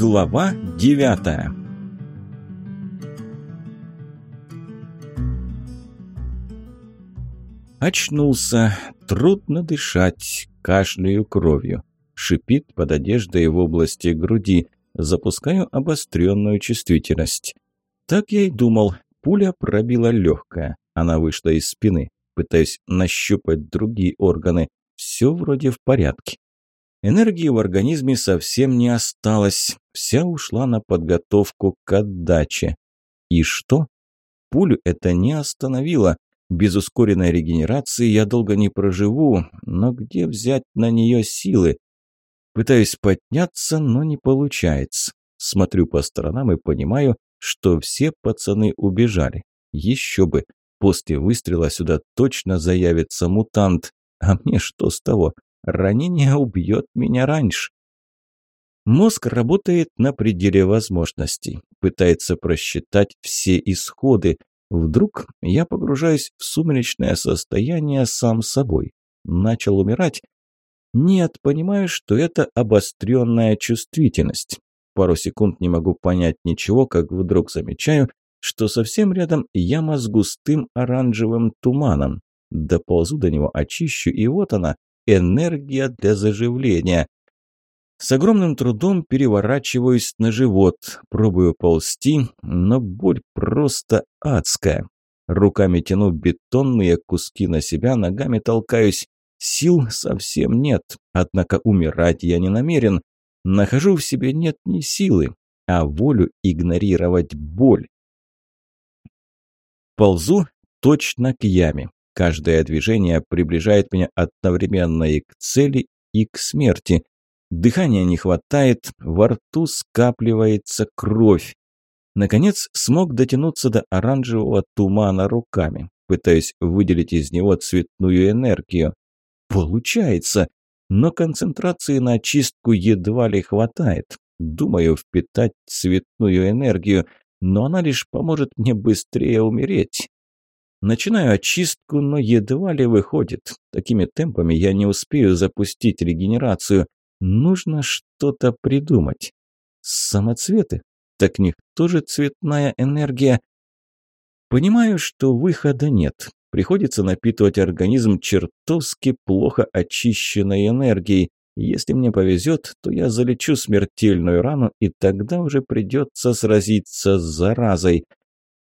Глава девятая Очнулся, трудно дышать, кашляю кровью. Шипит под одеждой в области груди. Запускаю обостренную чувствительность. Так я и думал. Пуля пробила легкое. Она вышла из спины. Пытаюсь нащупать другие органы. Все вроде в порядке. Энергии в организме совсем не осталось. Вся ушла на подготовку к отдаче. И что? Пулю это не остановило. Без ускоренной регенерации я долго не проживу, но где взять на нее силы? Пытаюсь подняться, но не получается. Смотрю по сторонам и понимаю, что все пацаны убежали. Еще бы, после выстрела сюда точно заявится мутант. А мне что с того? Ранение убьет меня раньше. Мозг работает на пределе возможностей, пытается просчитать все исходы, Вдруг я погружаюсь в сумеречное состояние сам собой. Начал умирать? Нет, понимаю, что это обостренная чувствительность. Пару секунд не могу понять ничего, как вдруг замечаю, что совсем рядом яма с густым оранжевым туманом. Доползу до него, очищу, и вот она, энергия для заживления. С огромным трудом переворачиваюсь на живот, пробую ползти, но боль просто адская. Руками тяну бетонные куски на себя, ногами толкаюсь. Сил совсем нет, однако умирать я не намерен. Нахожу в себе нет ни силы, а волю игнорировать боль. Ползу точно к яме. Каждое движение приближает меня одновременно и к цели, и к смерти. Дыхания не хватает, во рту скапливается кровь. Наконец смог дотянуться до оранжевого тумана руками, пытаясь выделить из него цветную энергию. Получается, но концентрации на очистку едва ли хватает. Думаю впитать цветную энергию, но она лишь поможет мне быстрее умереть. Начинаю очистку, но едва ли выходит. Такими темпами я не успею запустить регенерацию. Нужно что-то придумать. Самоцветы? Так них тоже цветная энергия. Понимаю, что выхода нет. Приходится напитывать организм чертовски плохо очищенной энергией. Если мне повезет, то я залечу смертельную рану, и тогда уже придется сразиться с заразой.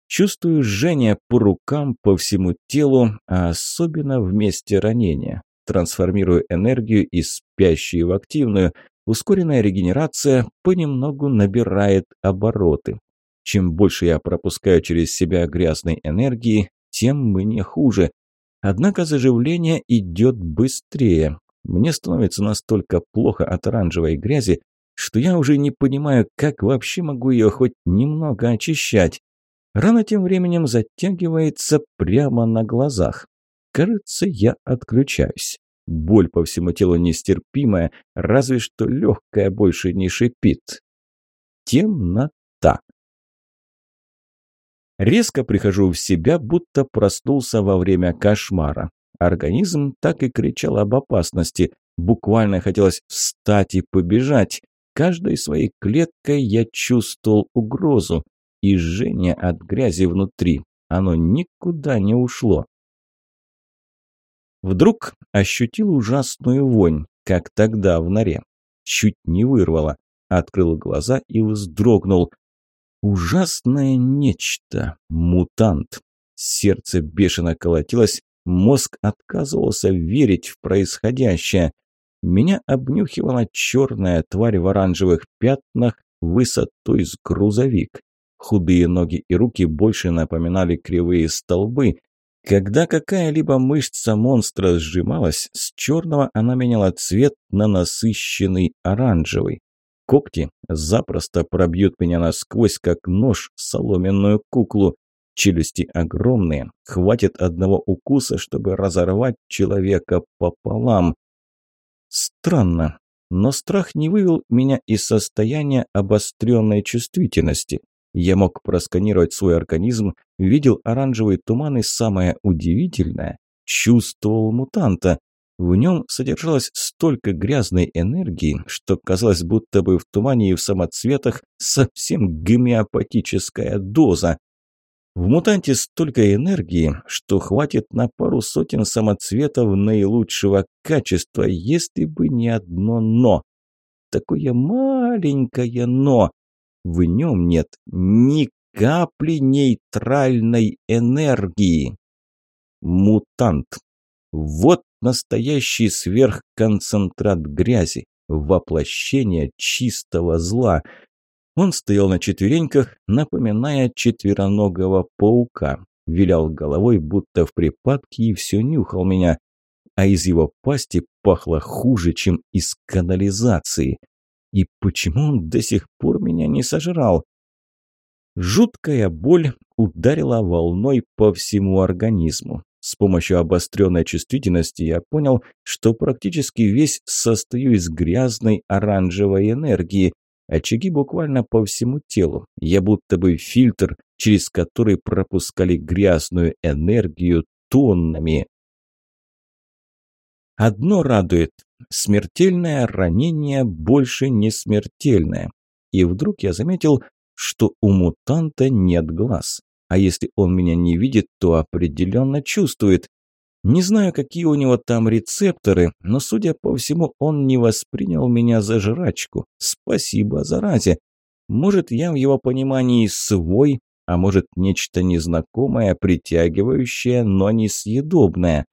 Чувствую жжение по рукам, по всему телу, а особенно в месте ранения трансформирую энергию из спящей в активную. Ускоренная регенерация понемногу набирает обороты. Чем больше я пропускаю через себя грязной энергии, тем мне хуже. Однако заживление идет быстрее. Мне становится настолько плохо от оранжевой грязи, что я уже не понимаю, как вообще могу ее хоть немного очищать. Рана тем временем затягивается прямо на глазах. Кажется, я отключаюсь. Боль по всему телу нестерпимая, разве что легкая больше не шипит. Темнота. Резко прихожу в себя, будто проснулся во время кошмара. Организм так и кричал об опасности. Буквально хотелось встать и побежать. Каждой своей клеткой я чувствовал угрозу. И жжение от грязи внутри. Оно никуда не ушло. Вдруг ощутил ужасную вонь, как тогда в норе. Чуть не вырвало. Открыл глаза и вздрогнул. Ужасное нечто. Мутант. Сердце бешено колотилось, мозг отказывался верить в происходящее. Меня обнюхивала черная тварь в оранжевых пятнах высотой с грузовик. Худые ноги и руки больше напоминали кривые столбы, когда какая-либо мышца монстра сжималась, с черного она меняла цвет на насыщенный оранжевый. Когти запросто пробьют меня насквозь, как нож соломенную куклу. Челюсти огромные, хватит одного укуса, чтобы разорвать человека пополам. Странно, но страх не вывел меня из состояния обостренной чувствительности. Я мог просканировать свой организм, видел оранжевый туман и самое удивительное – чувствовал мутанта. В нем содержалось столько грязной энергии, что казалось, будто бы в тумане и в самоцветах совсем гомеопатическая доза. В мутанте столько энергии, что хватит на пару сотен самоцветов наилучшего качества, если бы не одно «но». Такое маленькое «но». В нем нет ни капли нейтральной энергии. Мутант. Вот настоящий сверхконцентрат грязи, воплощение чистого зла. Он стоял на четвереньках, напоминая четвероногого паука, вилял головой, будто в припадке, и все нюхал меня, а из его пасти пахло хуже, чем из канализации. И почему он до сих пор меня не сожрал? Жуткая боль ударила волной по всему организму. С помощью обостренной чувствительности я понял, что практически весь состою из грязной оранжевой энергии. Очаги буквально по всему телу. Я будто бы фильтр, через который пропускали грязную энергию тоннами. Одно радует. Смертельное ранение больше не смертельное. И вдруг я заметил, что у мутанта нет глаз. А если он меня не видит, то определенно чувствует. Не знаю, какие у него там рецепторы, но, судя по всему, он не воспринял меня за жрачку. Спасибо, заразе. Может, я в его понимании свой, а может, нечто незнакомое, притягивающее, но несъедобное.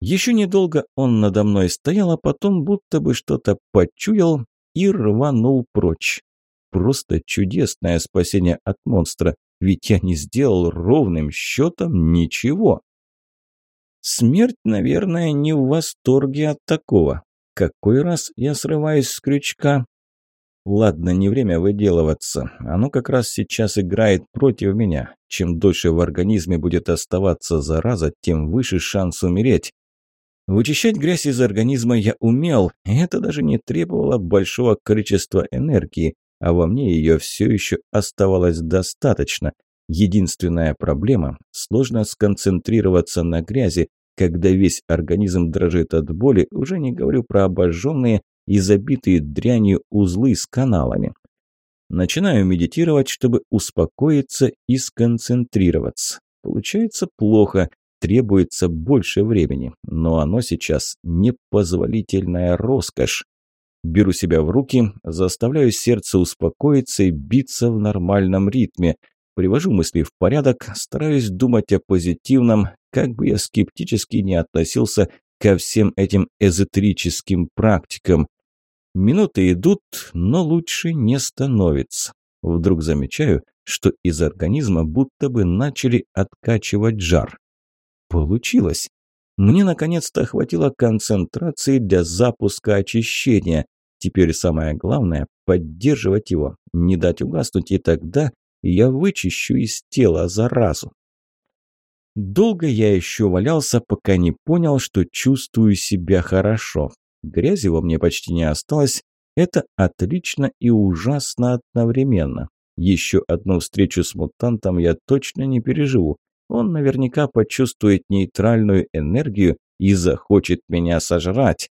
Еще недолго он надо мной стоял, а потом будто бы что-то почуял и рванул прочь. Просто чудесное спасение от монстра ведь я не сделал ровным счетом ничего. Смерть, наверное, не в восторге от такого. Какой раз я срываюсь с крючка? Ладно, не время выделываться. Оно как раз сейчас играет против меня. Чем дольше в организме будет оставаться зараза, тем выше шанс умереть. Вычищать грязь из организма я умел, и это даже не требовало большого количества энергии а во мне ее все еще оставалось достаточно. Единственная проблема – сложно сконцентрироваться на грязи, когда весь организм дрожит от боли, уже не говорю про обожженные и забитые дрянью узлы с каналами. Начинаю медитировать, чтобы успокоиться и сконцентрироваться. Получается плохо, требуется больше времени, но оно сейчас непозволительная роскошь. Беру себя в руки, заставляю сердце успокоиться и биться в нормальном ритме. Привожу мысли в порядок, стараюсь думать о позитивном, как бы я скептически не относился ко всем этим эзотерическим практикам. Минуты идут, но лучше не становится. Вдруг замечаю, что из организма будто бы начали откачивать жар. Получилось. Мне наконец-то хватило концентрации для запуска очищения. Теперь самое главное – поддерживать его, не дать угаснуть, и тогда я вычищу из тела заразу. Долго я еще валялся, пока не понял, что чувствую себя хорошо. Грязи во мне почти не осталось. Это отлично и ужасно одновременно. Еще одну встречу с мутантом я точно не переживу. Он наверняка почувствует нейтральную энергию и захочет меня сожрать.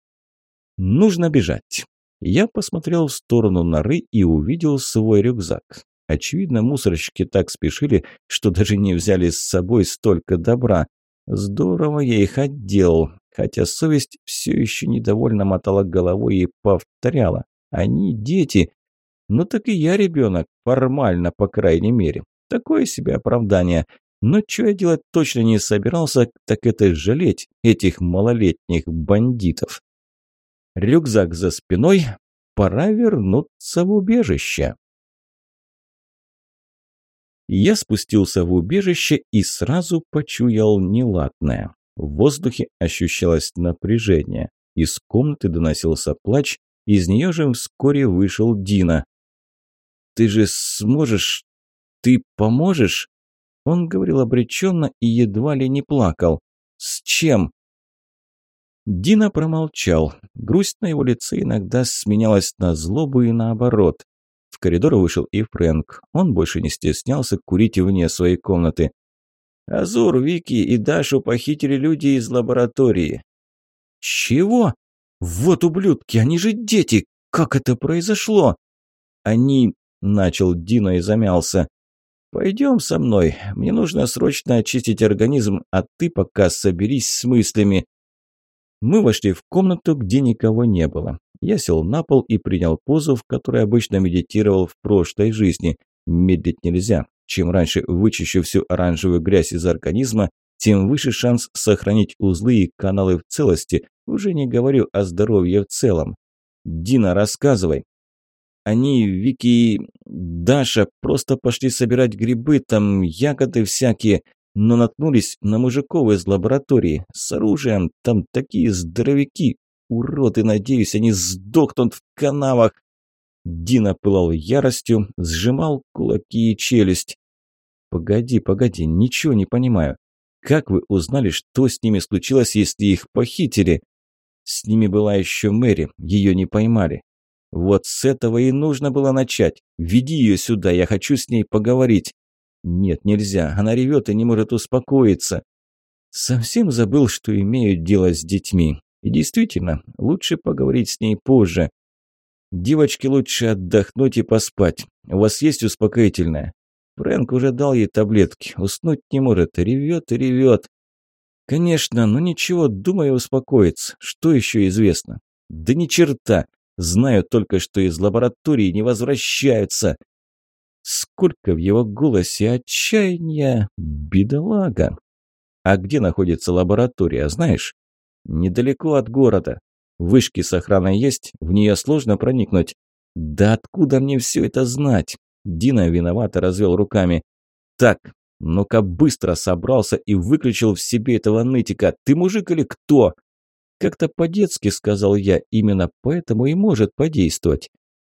Нужно бежать. Я посмотрел в сторону норы и увидел свой рюкзак. Очевидно, мусорщики так спешили, что даже не взяли с собой столько добра. Здорово я их отделал, хотя совесть все еще недовольно мотала головой и повторяла. Они дети. Ну так и я ребенок, формально, по крайней мере. Такое себе оправдание. Но что я делать точно не собирался, так это жалеть этих малолетних бандитов. Рюкзак за спиной. Пора вернуться в убежище. Я спустился в убежище и сразу почуял неладное. В воздухе ощущалось напряжение. Из комнаты доносился плач, из нее же вскоре вышел Дина. «Ты же сможешь? Ты поможешь?» Он говорил обреченно и едва ли не плакал. «С чем?» Дина промолчал. Грусть на его лице иногда сменялась на злобу и наоборот. В коридор вышел и Фрэнк. Он больше не стеснялся курить вне своей комнаты. «Азур, Вики и Дашу похитили люди из лаборатории». Чего? Вот ублюдки, они же дети! Как это произошло? Они... Начал Дино и замялся. «Пойдем со мной. Мне нужно срочно очистить организм, а ты пока соберись с мыслями». Мы вошли в комнату, где никого не было. Я сел на пол и принял позу, в которой обычно медитировал в прошлой жизни. Медлить нельзя. Чем раньше вычищу всю оранжевую грязь из организма, тем выше шанс сохранить узлы и каналы в целости. Уже не говорю о здоровье в целом. Дина, рассказывай. Они, Вики и Даша, просто пошли собирать грибы, там ягоды всякие, но наткнулись на мужиков из лаборатории с оружием. Там такие здоровяки. Уроды, надеюсь, они сдохнут в канавах. Дина пылал яростью, сжимал кулаки и челюсть. «Погоди, погоди, ничего не понимаю. Как вы узнали, что с ними случилось, если их похитили?» «С ними была еще Мэри, ее не поймали. Вот с этого и нужно было начать. Веди ее сюда, я хочу с ней поговорить». «Нет, нельзя, она ревет и не может успокоиться». Совсем забыл, что имею дело с детьми. И действительно, лучше поговорить с ней позже. Девочке лучше отдохнуть и поспать. У вас есть успокоительное? Фрэнк уже дал ей таблетки. Уснуть не может. Ревет и ревет. Конечно, но ничего, думаю, успокоится. Что еще известно? Да ни черта. Знаю только, что из лаборатории не возвращаются. Сколько в его голосе отчаяния. Бедолага. А где находится лаборатория, знаешь? Недалеко от города. Вышки с охраной есть, в нее сложно проникнуть. Да откуда мне все это знать? Дина виновато развел руками. Так, ну-ка быстро собрался и выключил в себе этого нытика. Ты мужик или кто? Как-то по-детски сказал я, именно поэтому и может подействовать.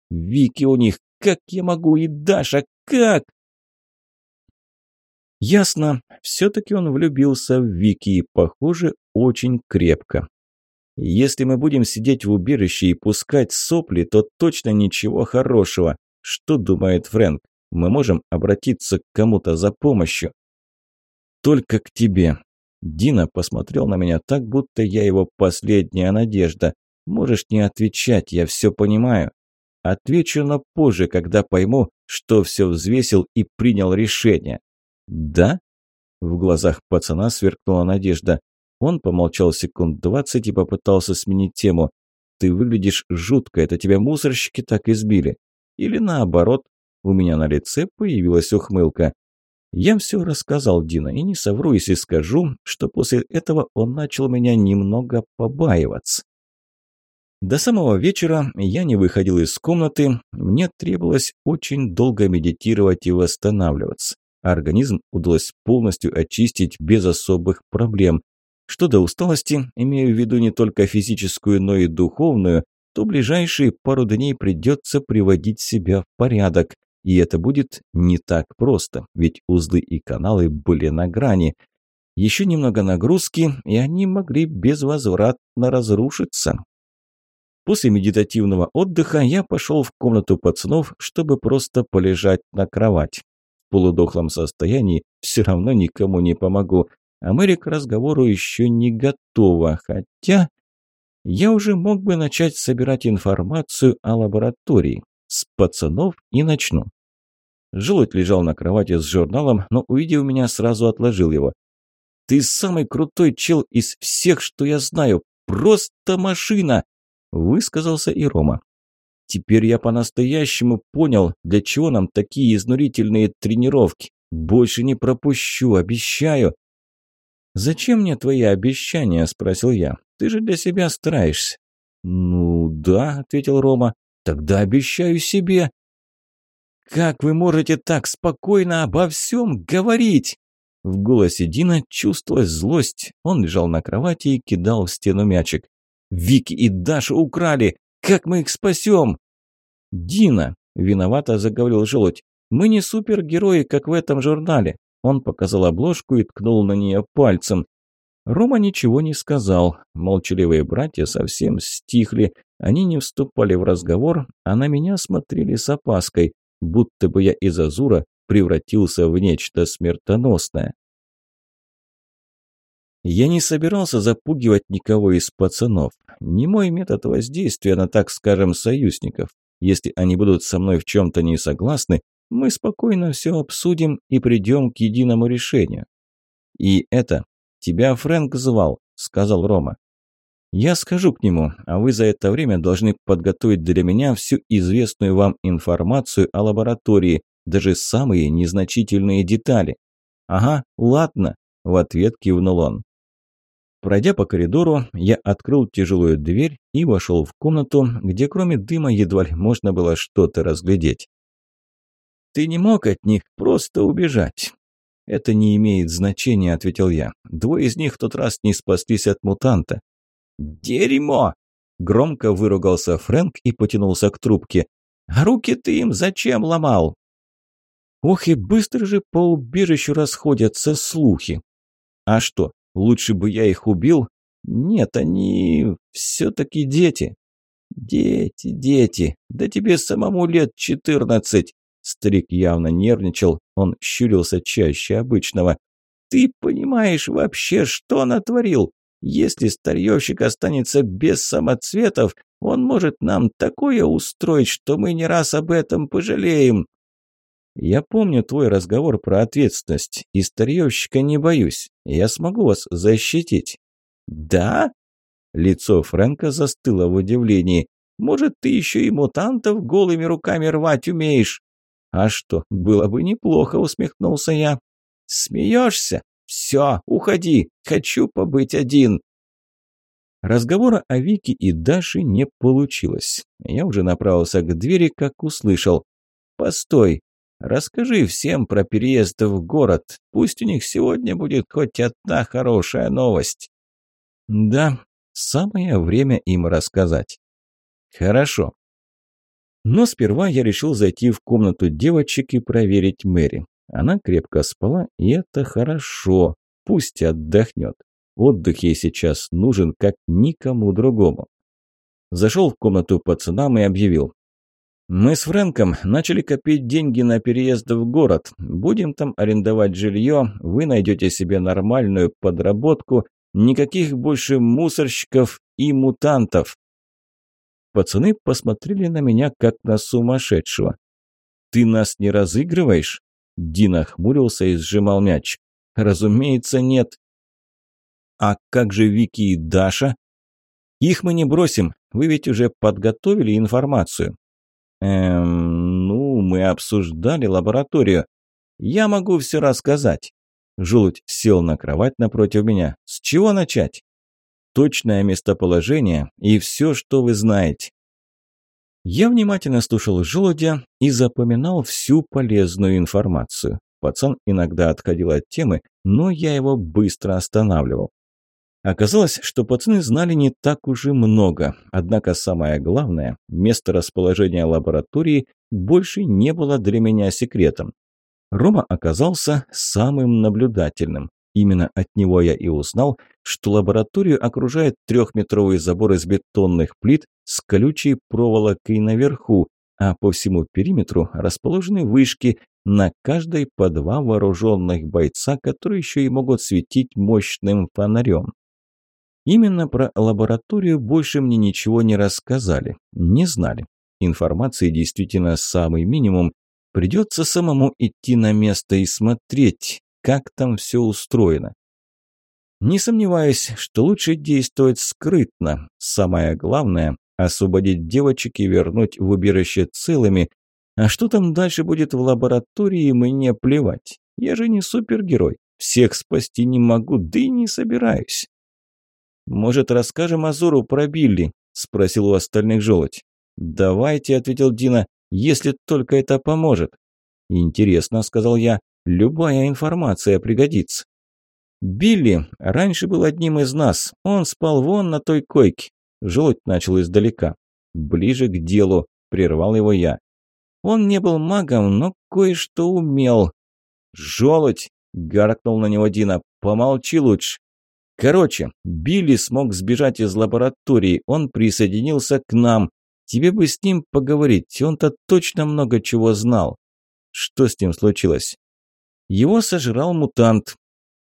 Вики у них, как я могу, и Даша, как? Ясно, все-таки он влюбился в Вики и, похоже, очень крепко. Если мы будем сидеть в убежище и пускать сопли, то точно ничего хорошего. Что думает Фрэнк? Мы можем обратиться к кому-то за помощью. Только к тебе. Дина посмотрел на меня так, будто я его последняя надежда. Можешь не отвечать, я все понимаю. Отвечу, но позже, когда пойму, что все взвесил и принял решение. Да? В глазах пацана сверкнула надежда. Он помолчал секунд двадцать и попытался сменить тему. «Ты выглядишь жутко, это тебя мусорщики так избили?» Или наоборот, у меня на лице появилась ухмылка. Я все рассказал Дина и не совру, если скажу, что после этого он начал меня немного побаиваться. До самого вечера я не выходил из комнаты, мне требовалось очень долго медитировать и восстанавливаться. Организм удалось полностью очистить без особых проблем. Что до усталости, имею в виду не только физическую, но и духовную, то ближайшие пару дней придется приводить себя в порядок. И это будет не так просто, ведь узлы и каналы были на грани. Еще немного нагрузки, и они могли безвозвратно разрушиться. После медитативного отдыха я пошел в комнату пацанов, чтобы просто полежать на кровать. В полудохлом состоянии все равно никому не помогу, а Мэри к разговору еще не готова, хотя я уже мог бы начать собирать информацию о лаборатории. С пацанов и начну. Желудь лежал на кровати с журналом, но, увидев меня, сразу отложил его. «Ты самый крутой чел из всех, что я знаю! Просто машина!» Высказался и Рома. «Теперь я по-настоящему понял, для чего нам такие изнурительные тренировки. Больше не пропущу, обещаю!» «Зачем мне твои обещания?» – спросил я. «Ты же для себя стараешься». «Ну да», – ответил Рома. «Тогда обещаю себе». «Как вы можете так спокойно обо всем говорить?» В голосе Дина чувствовалась злость. Он лежал на кровати и кидал в стену мячик. «Вики и Даша украли! Как мы их спасем?» «Дина!» – виновато заговорил желудь. «Мы не супергерои, как в этом журнале. Он показал обложку и ткнул на нее пальцем. Рома ничего не сказал. Молчаливые братья совсем стихли. Они не вступали в разговор, а на меня смотрели с опаской, будто бы я из Азура превратился в нечто смертоносное. Я не собирался запугивать никого из пацанов. Не мой метод воздействия на, так скажем, союзников. Если они будут со мной в чем-то не согласны, мы спокойно все обсудим и придем к единому решению. И это, тебя Фрэнк звал, сказал Рома. Я скажу к нему, а вы за это время должны подготовить для меня всю известную вам информацию о лаборатории, даже самые незначительные детали. Ага, ладно, в ответ кивнул он. Пройдя по коридору, я открыл тяжелую дверь и вошел в комнату, где кроме дыма едва ли можно было что-то разглядеть. «Ты не мог от них просто убежать?» «Это не имеет значения», – ответил я. «Двое из них в тот раз не спаслись от мутанта». «Дерьмо!» – громко выругался Фрэнк и потянулся к трубке. «А руки ты им зачем ломал?» Ох, и быстро же по убежищу расходятся слухи. А что, Лучше бы я их убил? Нет, они все-таки дети. Дети, дети, да тебе самому лет четырнадцать. Старик явно нервничал, он щурился чаще обычного. Ты понимаешь вообще, что натворил? Если старьевщик останется без самоцветов, он может нам такое устроить, что мы не раз об этом пожалеем. «Я помню твой разговор про ответственность, и старьевщика не боюсь. Я смогу вас защитить». «Да?» Лицо Фрэнка застыло в удивлении. «Может, ты еще и мутантов голыми руками рвать умеешь?» «А что, было бы неплохо», — усмехнулся я. «Смеешься? Все, уходи, хочу побыть один». Разговора о Вике и Даше не получилось. Я уже направился к двери, как услышал. «Постой, Расскажи всем про переезд в город. Пусть у них сегодня будет хоть одна хорошая новость. Да, самое время им рассказать. Хорошо. Но сперва я решил зайти в комнату девочек и проверить Мэри. Она крепко спала, и это хорошо. Пусть отдохнет. Отдых ей сейчас нужен, как никому другому. Зашел в комнату пацанам и объявил. Мы с Фрэнком начали копить деньги на переезд в город. Будем там арендовать жилье, вы найдете себе нормальную подработку, никаких больше мусорщиков и мутантов. Пацаны посмотрели на меня, как на сумасшедшего. «Ты нас не разыгрываешь?» Дина хмурился и сжимал мяч. «Разумеется, нет». «А как же Вики и Даша?» «Их мы не бросим, вы ведь уже подготовили информацию. Эм, ну, мы обсуждали лабораторию. Я могу все рассказать. Желудь сел на кровать напротив меня. С чего начать? Точное местоположение и все, что вы знаете. Я внимательно слушал желудя и запоминал всю полезную информацию. Пацан иногда отходил от темы, но я его быстро останавливал. Оказалось, что пацаны знали не так уж и много, однако самое главное, место расположения лаборатории больше не было для меня секретом. Рома оказался самым наблюдательным. Именно от него я и узнал, что лабораторию окружает трехметровый забор из бетонных плит с колючей проволокой наверху, а по всему периметру расположены вышки, на каждой по два вооруженных бойца, которые еще и могут светить мощным фонарем. Именно про лабораторию больше мне ничего не рассказали, не знали. Информации действительно самый минимум. Придется самому идти на место и смотреть, как там все устроено. Не сомневаюсь, что лучше действовать скрытно. Самое главное – освободить девочек и вернуть в убежище целыми. А что там дальше будет в лаборатории, мне плевать. Я же не супергерой. Всех спасти не могу, да и не собираюсь. «Может, расскажем Азуру про Билли?» – спросил у остальных желудь. «Давайте», – ответил Дина, – «если только это поможет». «Интересно», – сказал я, – «любая информация пригодится». «Билли раньше был одним из нас. Он спал вон на той койке». Желудь начал издалека. «Ближе к делу», – прервал его я. «Он не был магом, но кое-что умел». «Желудь!» – гаркнул на него Дина. «Помолчи лучше». Короче, Билли смог сбежать из лаборатории, он присоединился к нам. Тебе бы с ним поговорить, он-то точно много чего знал. Что с ним случилось? Его сожрал мутант.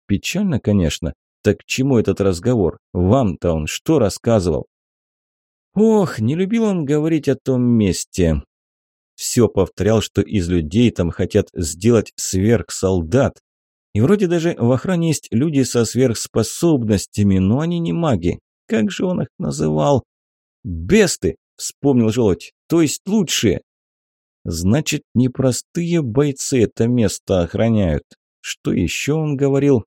Печально, конечно, Так к чему этот разговор? Вам-то он что рассказывал? Ох, не любил он говорить о том месте. Все повторял, что из людей там хотят сделать сверхсолдат. И вроде даже в охране есть люди со сверхспособностями, но они не маги. Как же он их называл? Бесты, вспомнил желудь, то есть лучшие. Значит, непростые бойцы это место охраняют. Что еще он говорил?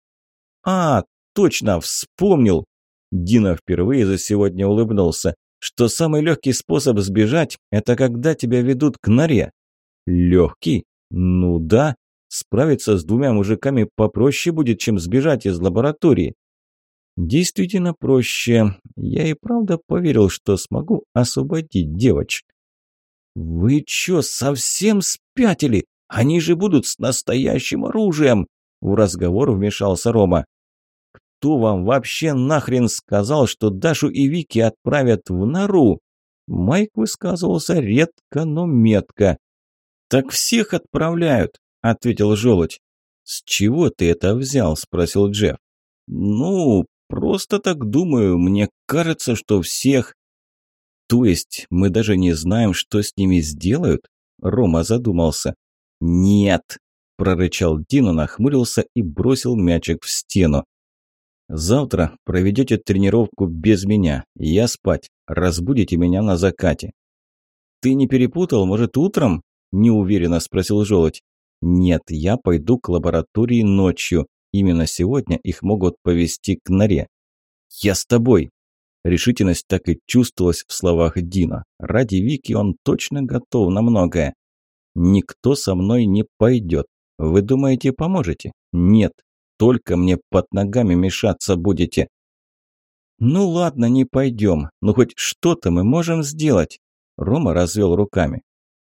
А, точно, вспомнил. Дина впервые за сегодня улыбнулся, что самый легкий способ сбежать – это когда тебя ведут к норе. Легкий? Ну да, справиться с двумя мужиками попроще будет, чем сбежать из лаборатории. Действительно проще. Я и правда поверил, что смогу освободить девочек. «Вы чё, совсем спятили? Они же будут с настоящим оружием!» В разговор вмешался Рома. «Кто вам вообще нахрен сказал, что Дашу и Вики отправят в нору?» Майк высказывался редко, но метко. «Так всех отправляют», – ответил Желудь. «С чего ты это взял?» – спросил Джефф. «Ну, просто так думаю. Мне кажется, что всех...» «То есть мы даже не знаем, что с ними сделают?» Рома задумался. «Нет!» – прорычал Дина, нахмурился и бросил мячик в стену. «Завтра проведете тренировку без меня. Я спать. Разбудите меня на закате». «Ты не перепутал? Может, утром?» – неуверенно спросил Желудь. «Нет, я пойду к лаборатории ночью. Именно сегодня их могут повести к норе». «Я с тобой», Решительность так и чувствовалась в словах Дина. Ради Вики он точно готов на многое. «Никто со мной не пойдет. Вы думаете, поможете? Нет. Только мне под ногами мешаться будете». «Ну ладно, не пойдем. Но хоть что-то мы можем сделать». Рома развел руками.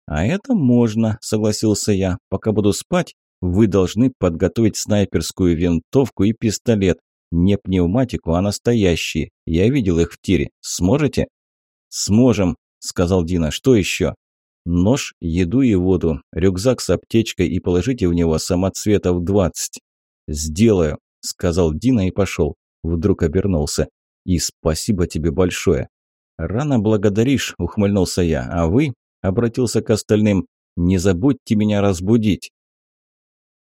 «А это можно», – согласился я. «Пока буду спать, вы должны подготовить снайперскую винтовку и пистолет. Не пневматику, а настоящие. Я видел их в тире. Сможете?» «Сможем», – сказал Дина. «Что еще?» «Нож, еду и воду, рюкзак с аптечкой и положите в него самоцветов двадцать». «Сделаю», – сказал Дина и пошел. Вдруг обернулся. «И спасибо тебе большое». «Рано благодаришь», – ухмыльнулся я. «А вы?» – обратился к остальным. «Не забудьте меня разбудить».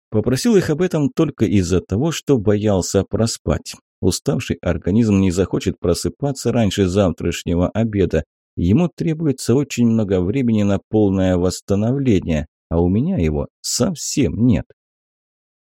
Попросил их об этом только из-за того, что боялся проспать. Уставший организм не захочет просыпаться раньше завтрашнего обеда. Ему требуется очень много времени на полное восстановление, а у меня его совсем нет.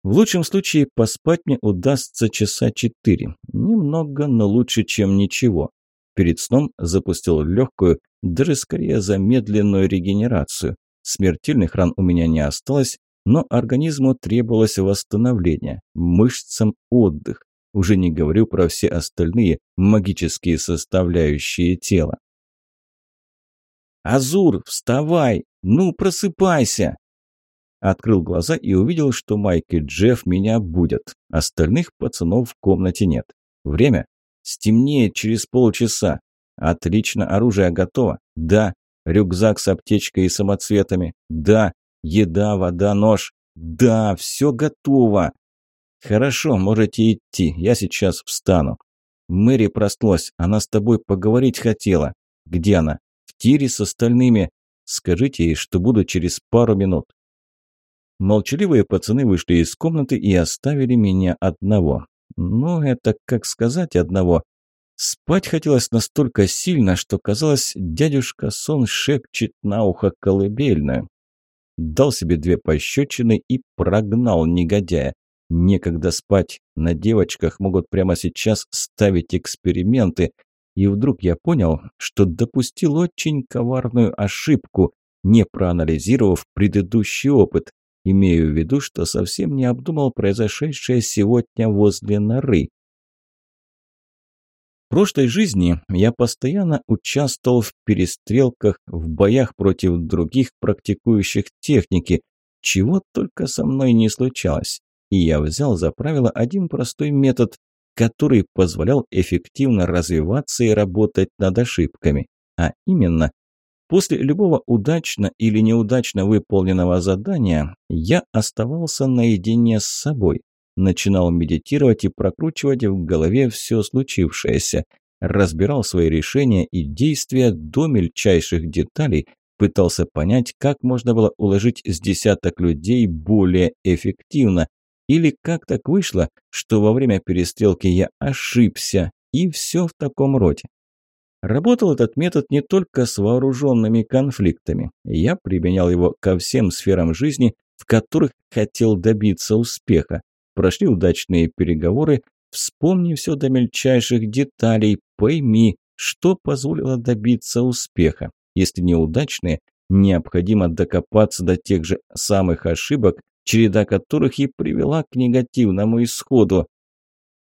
В лучшем случае поспать мне удастся часа четыре. Немного, но лучше, чем ничего. Перед сном запустил легкую, даже скорее замедленную регенерацию. Смертельных ран у меня не осталось, но организму требовалось восстановление, мышцам отдых. Уже не говорю про все остальные магические составляющие тела. «Азур, вставай! Ну, просыпайся!» Открыл глаза и увидел, что Майк и Джефф меня будят. Остальных пацанов в комнате нет. Время? Стемнеет через полчаса. Отлично, оружие готово? Да. Рюкзак с аптечкой и самоцветами? Да. Еда, вода, нож. Да, все готово. Хорошо, можете идти, я сейчас встану. Мэри проснулась, она с тобой поговорить хотела. Где она? В тире с остальными. Скажите ей, что буду через пару минут. Молчаливые пацаны вышли из комнаты и оставили меня одного. Ну, это как сказать одного. Спать хотелось настолько сильно, что казалось, дядюшка сон шепчет на ухо колыбельную дал себе две пощечины и прогнал негодяя. Некогда спать, на девочках могут прямо сейчас ставить эксперименты. И вдруг я понял, что допустил очень коварную ошибку, не проанализировав предыдущий опыт. Имею в виду, что совсем не обдумал произошедшее сегодня возле норы. В прошлой жизни я постоянно участвовал в перестрелках, в боях против других практикующих техники, чего только со мной не случалось. И я взял за правило один простой метод, который позволял эффективно развиваться и работать над ошибками. А именно, после любого удачно или неудачно выполненного задания я оставался наедине с собой. Начинал медитировать и прокручивать в голове все случившееся. Разбирал свои решения и действия до мельчайших деталей, пытался понять, как можно было уложить с десяток людей более эффективно. Или как так вышло, что во время перестрелки я ошибся, и все в таком роде. Работал этот метод не только с вооруженными конфликтами. Я применял его ко всем сферам жизни, в которых хотел добиться успеха. Прошли удачные переговоры, вспомни все до мельчайших деталей, пойми, что позволило добиться успеха. Если неудачные, необходимо докопаться до тех же самых ошибок, череда которых и привела к негативному исходу.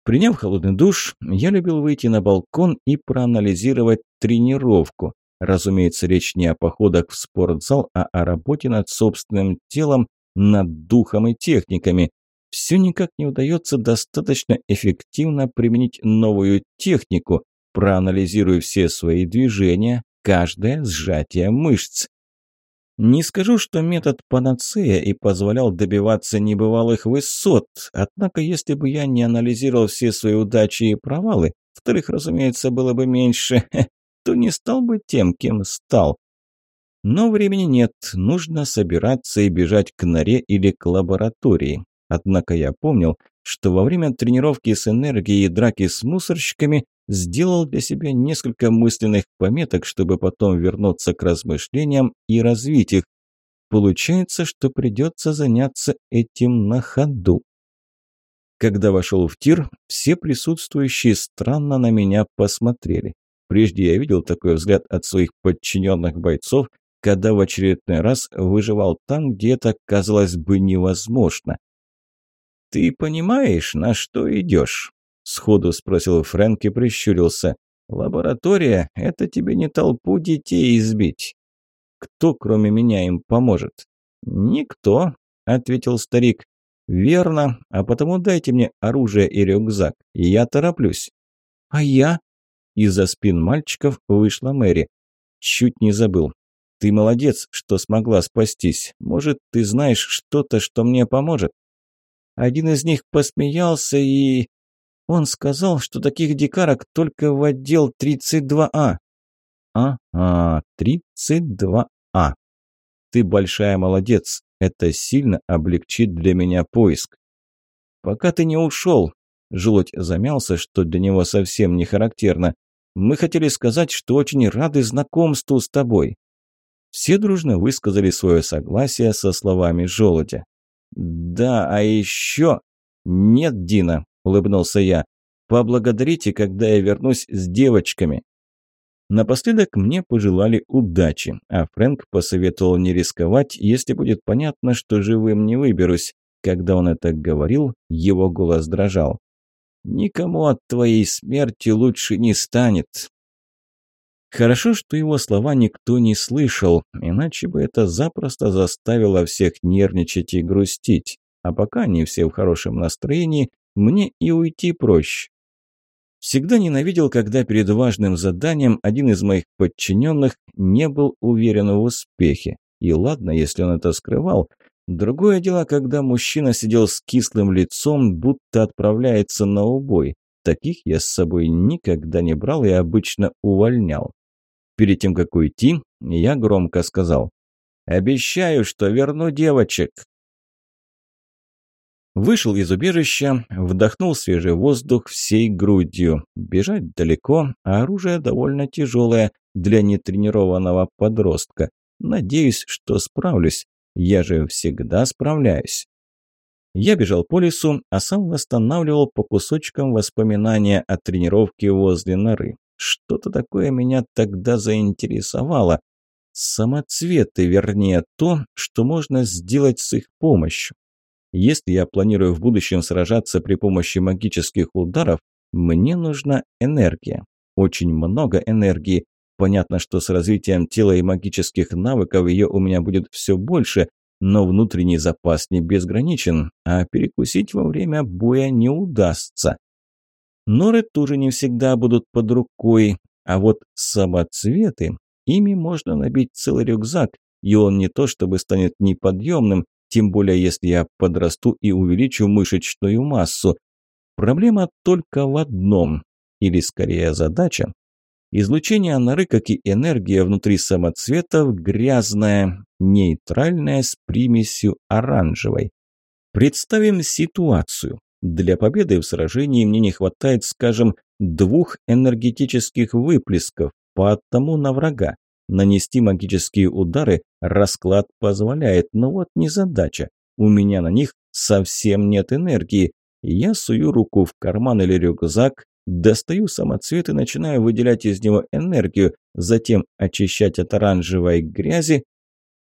Приняв холодный душ, я любил выйти на балкон и проанализировать тренировку. Разумеется, речь не о походах в спортзал, а о работе над собственным телом, над духом и техниками. Все никак не удается достаточно эффективно применить новую технику, проанализируя все свои движения, каждое сжатие мышц. Не скажу, что метод панацея и позволял добиваться небывалых высот, однако если бы я не анализировал все свои удачи и провалы, вторых, разумеется, было бы меньше, то не стал бы тем, кем стал. Но времени нет, нужно собираться и бежать к норе или к лаборатории. Однако я помнил, что во время тренировки с энергией и драки с мусорщиками сделал для себя несколько мысленных пометок, чтобы потом вернуться к размышлениям и развить их. Получается, что придется заняться этим на ходу. Когда вошел в тир, все присутствующие странно на меня посмотрели. Прежде я видел такой взгляд от своих подчиненных бойцов, когда в очередной раз выживал там, где это казалось бы невозможно. «Ты понимаешь, на что идешь?» Сходу спросил Фрэнк и прищурился. «Лаборатория – это тебе не толпу детей избить. Кто, кроме меня, им поможет?» «Никто», – ответил старик. «Верно, а потому дайте мне оружие и рюкзак, и я тороплюсь». «А я?» Из-за спин мальчиков вышла Мэри. «Чуть не забыл. Ты молодец, что смогла спастись. Может, ты знаешь что-то, что мне поможет?» Один из них посмеялся и... Он сказал, что таких дикарок только в отдел 32А. Ага, 32А. Ты большая молодец. Это сильно облегчит для меня поиск. Пока ты не ушел, Желудь замялся, что для него совсем не характерно. Мы хотели сказать, что очень рады знакомству с тобой. Все дружно высказали свое согласие со словами желудя. «Да, а еще...» «Нет, Дина, – улыбнулся я. «Поблагодарите, когда я вернусь с девочками». Напоследок мне пожелали удачи, а Фрэнк посоветовал не рисковать, если будет понятно, что живым не выберусь. Когда он это говорил, его голос дрожал. «Никому от твоей смерти лучше не станет». Хорошо, что его слова никто не слышал, иначе бы это запросто заставило всех нервничать и грустить. А пока они все в хорошем настроении, мне и уйти проще. Всегда ненавидел, когда перед важным заданием один из моих подчиненных не был уверен в успехе. И ладно, если он это скрывал. Другое дело, когда мужчина сидел с кислым лицом, будто отправляется на убой. Таких я с собой никогда не брал и обычно увольнял. Перед тем, как уйти, я громко сказал. «Обещаю, что верну девочек. Вышел из убежища, вдохнул свежий воздух всей грудью. Бежать далеко, а оружие довольно тяжелое для нетренированного подростка. Надеюсь, что справлюсь. Я же всегда справляюсь. Я бежал по лесу, а сам восстанавливал по кусочкам воспоминания о тренировке возле норы. Что-то такое меня тогда заинтересовало. Самоцветы, вернее, то, что можно сделать с их помощью. Если я планирую в будущем сражаться при помощи магических ударов, мне нужна энергия. Очень много энергии. Понятно, что с развитием тела и магических навыков ее у меня будет все больше, но внутренний запас не безграничен, а перекусить во время боя не удастся. Норы тоже не всегда будут под рукой, а вот самоцветы, ими можно набить целый рюкзак, и он не то чтобы станет неподъемным, тем более если я подрасту и увеличу мышечную массу. Проблема только в одном, или скорее задача. Излучение норы, как и энергия внутри самоцветов, грязная, нейтральная с примесью оранжевой. Представим ситуацию. Для победы в сражении мне не хватает, скажем, двух энергетических выплесков по одному на врага. Нанести магические удары расклад позволяет, но вот не задача. У меня на них совсем нет энергии. Я сую руку в карман или рюкзак, достаю самоцвет и начинаю выделять из него энергию, затем очищать от оранжевой грязи.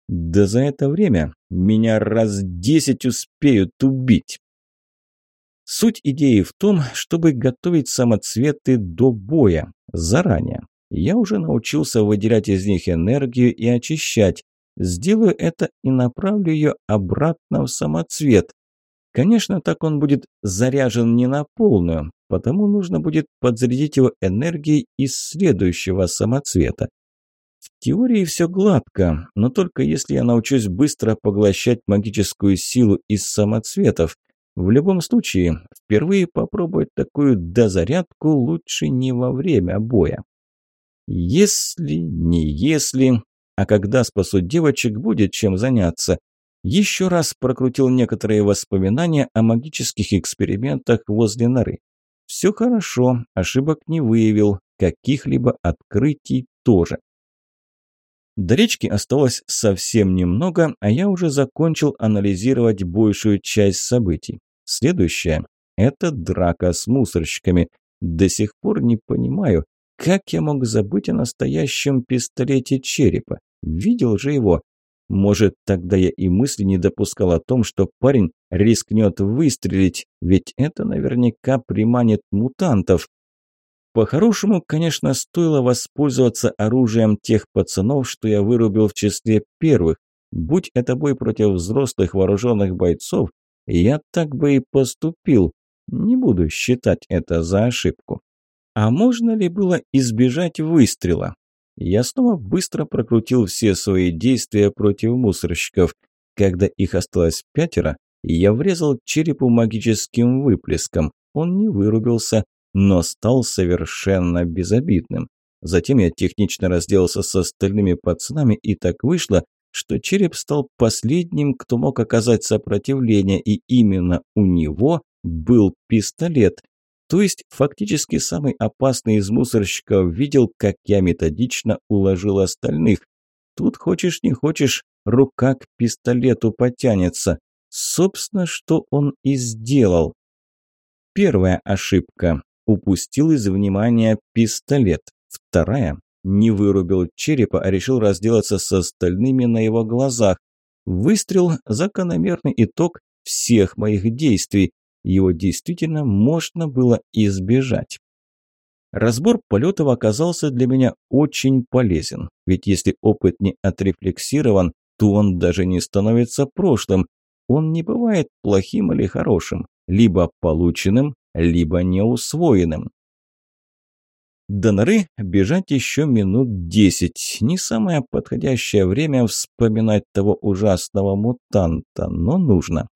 Да за это время меня раз десять успеют убить. Суть идеи в том, чтобы готовить самоцветы до боя, заранее. Я уже научился выделять из них энергию и очищать. Сделаю это и направлю ее обратно в самоцвет. Конечно, так он будет заряжен не на полную, потому нужно будет подзарядить его энергией из следующего самоцвета. В теории все гладко, но только если я научусь быстро поглощать магическую силу из самоцветов. В любом случае, впервые попробовать такую дозарядку лучше не во время боя. Если, не если, а когда спасу девочек, будет чем заняться. Еще раз прокрутил некоторые воспоминания о магических экспериментах возле норы. Все хорошо, ошибок не выявил, каких-либо открытий тоже. До речки осталось совсем немного, а я уже закончил анализировать большую часть событий. Следующее – это драка с мусорщиками. До сих пор не понимаю, как я мог забыть о настоящем пистолете черепа? Видел же его. Может, тогда я и мысли не допускал о том, что парень рискнет выстрелить, ведь это наверняка приманит мутантов. По-хорошему, конечно, стоило воспользоваться оружием тех пацанов, что я вырубил в числе первых. Будь это бой против взрослых вооруженных бойцов, я так бы и поступил. Не буду считать это за ошибку. А можно ли было избежать выстрела? Я снова быстро прокрутил все свои действия против мусорщиков. Когда их осталось пятеро, я врезал черепу магическим выплеском. Он не вырубился, но стал совершенно безобидным. Затем я технично разделался с остальными пацанами, и так вышло, что череп стал последним, кто мог оказать сопротивление, и именно у него был пистолет, то есть фактически самый опасный из мусорщиков видел, как я методично уложил остальных. Тут хочешь не хочешь, рука к пистолету потянется. Собственно, что он и сделал. Первая ошибка. Упустил из внимания пистолет. Вторая. Не вырубил черепа, а решил разделаться с остальными на его глазах. Выстрел – закономерный итог всех моих действий. Его действительно можно было избежать. Разбор полетов оказался для меня очень полезен, ведь если опыт не отрефлексирован, то он даже не становится прошлым. Он не бывает плохим или хорошим, либо полученным, либо неусвоенным. До норы бежать еще минут десять. Не самое подходящее время вспоминать того ужасного мутанта, но нужно.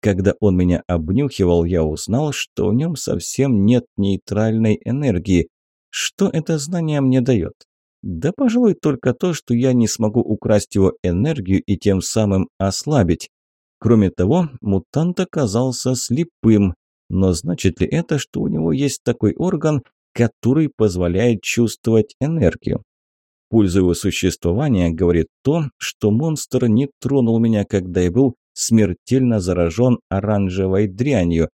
Когда он меня обнюхивал, я узнал, что в нем совсем нет нейтральной энергии. Что это знание мне дает? Да, пожалуй, только то, что я не смогу украсть его энергию и тем самым ослабить. Кроме того, мутант оказался слепым. Но значит ли это, что у него есть такой орган, который позволяет чувствовать энергию? Польза его существования говорит то, что монстр не тронул меня, когда я был смертельно заражен оранжевой дрянью.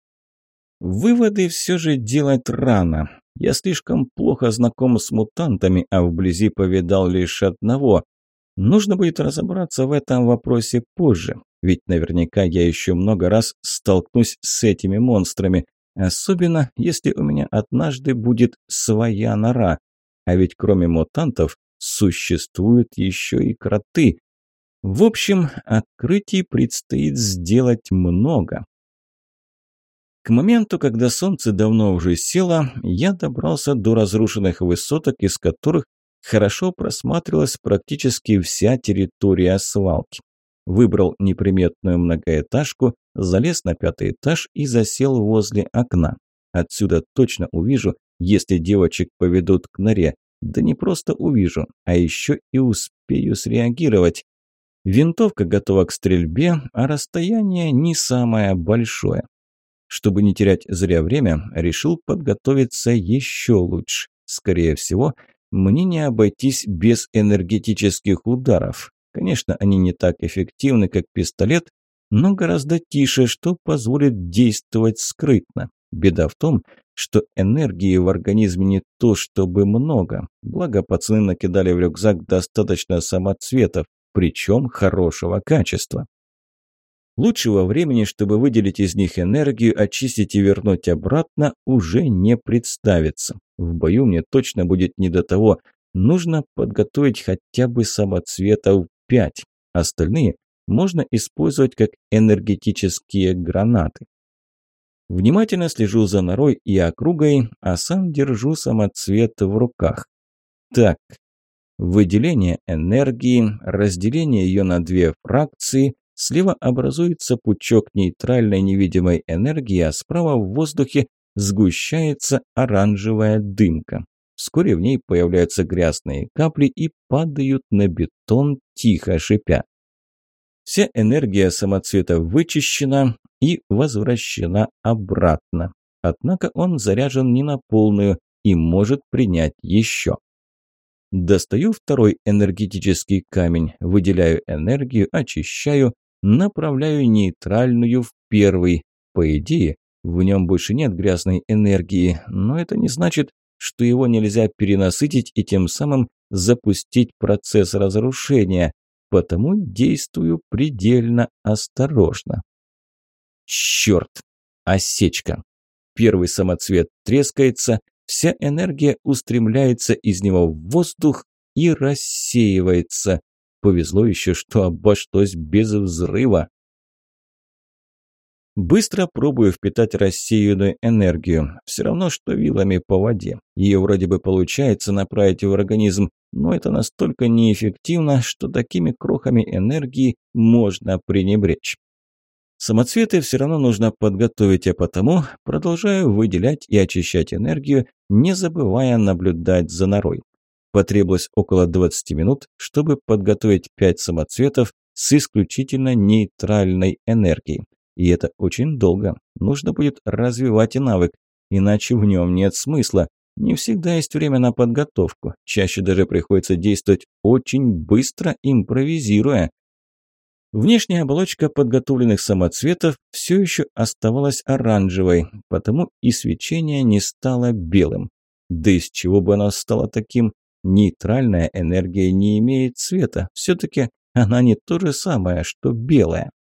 Выводы все же делать рано. Я слишком плохо знаком с мутантами, а вблизи повидал лишь одного. Нужно будет разобраться в этом вопросе позже, ведь наверняка я еще много раз столкнусь с этими монстрами, особенно если у меня однажды будет своя нора. А ведь кроме мутантов существуют еще и кроты, в общем, открытий предстоит сделать много. К моменту, когда солнце давно уже село, я добрался до разрушенных высоток, из которых хорошо просматривалась практически вся территория свалки. выбрал неприметную многоэтажку, залез на пятый этаж и засел возле окна. Отсюда точно увижу, если девочек поведут к норе. Да не просто увижу, а еще и успею среагировать. Винтовка готова к стрельбе, а расстояние не самое большое. Чтобы не терять зря время, решил подготовиться еще лучше. Скорее всего, мне не обойтись без энергетических ударов. Конечно, они не так эффективны, как пистолет, но гораздо тише, что позволит действовать скрытно. Беда в том, что энергии в организме не то чтобы много. Благо пацаны накидали в рюкзак достаточно самоцветов, причем хорошего качества. Лучшего времени, чтобы выделить из них энергию, очистить и вернуть обратно, уже не представится. В бою мне точно будет не до того. Нужно подготовить хотя бы самоцветов 5. Остальные можно использовать как энергетические гранаты. Внимательно слежу за норой и округой, а сам держу самоцвет в руках. Так, выделение энергии, разделение ее на две фракции, слева образуется пучок нейтральной невидимой энергии, а справа в воздухе сгущается оранжевая дымка. Вскоре в ней появляются грязные капли и падают на бетон, тихо шипя. Вся энергия самоцвета вычищена и возвращена обратно. Однако он заряжен не на полную и может принять еще. Достаю второй энергетический камень, выделяю энергию, очищаю, направляю нейтральную в первый. По идее, в нем больше нет грязной энергии, но это не значит, что его нельзя перенасытить и тем самым запустить процесс разрушения, потому действую предельно осторожно. Черт! Осечка! Первый самоцвет трескается, вся энергия устремляется из него в воздух и рассеивается. Повезло еще, что обошлось без взрыва. Быстро пробую впитать рассеянную энергию. Все равно, что вилами по воде. Ее вроде бы получается направить в организм, но это настолько неэффективно, что такими крохами энергии можно пренебречь. Самоцветы все равно нужно подготовить, а потому продолжаю выделять и очищать энергию, не забывая наблюдать за норой. Потребовалось около 20 минут, чтобы подготовить 5 самоцветов с исключительно нейтральной энергией. И это очень долго. Нужно будет развивать и навык, иначе в нем нет смысла. Не всегда есть время на подготовку. Чаще даже приходится действовать очень быстро, импровизируя. Внешняя оболочка подготовленных самоцветов все еще оставалась оранжевой, потому и свечение не стало белым. Да из чего бы оно стало таким? Нейтральная энергия не имеет цвета. Все-таки она не то же самое, что белая.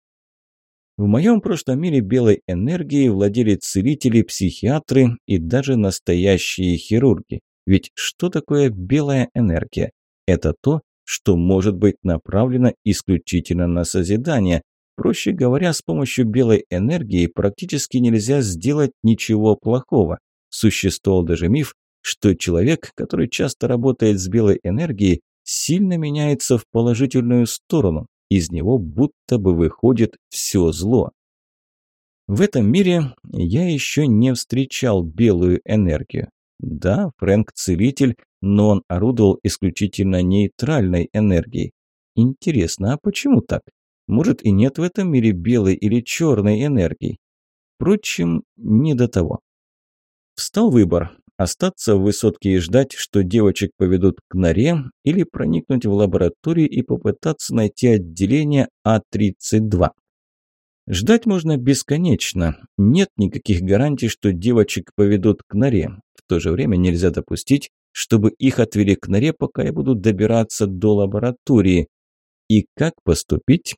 В моем прошлом мире белой энергией владели целители, психиатры и даже настоящие хирурги. Ведь что такое белая энергия? Это то, что может быть направлено исключительно на созидание. Проще говоря, с помощью белой энергии практически нельзя сделать ничего плохого. Существовал даже миф, что человек, который часто работает с белой энергией, сильно меняется в положительную сторону, из него будто бы выходит все зло. В этом мире я еще не встречал белую энергию. Да, Фрэнк целитель, но он орудовал исключительно нейтральной энергией. Интересно, а почему так? Может и нет в этом мире белой или черной энергии? Впрочем, не до того. Встал выбор остаться в высотке и ждать, что девочек поведут к норе, или проникнуть в лабораторию и попытаться найти отделение А32. Ждать можно бесконечно. Нет никаких гарантий, что девочек поведут к норе. В то же время нельзя допустить, чтобы их отвели к норе, пока я буду добираться до лаборатории. И как поступить?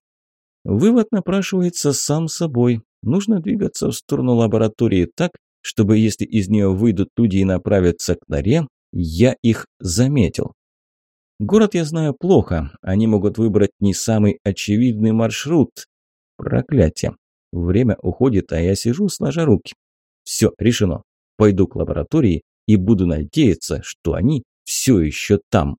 Вывод напрашивается сам собой. Нужно двигаться в сторону лаборатории так, чтобы если из нее выйдут люди и направятся к норе, я их заметил. Город я знаю плохо, они могут выбрать не самый очевидный маршрут. Проклятие. Время уходит, а я сижу сложа руки. Все, решено. Пойду к лаборатории и буду надеяться, что они все еще там.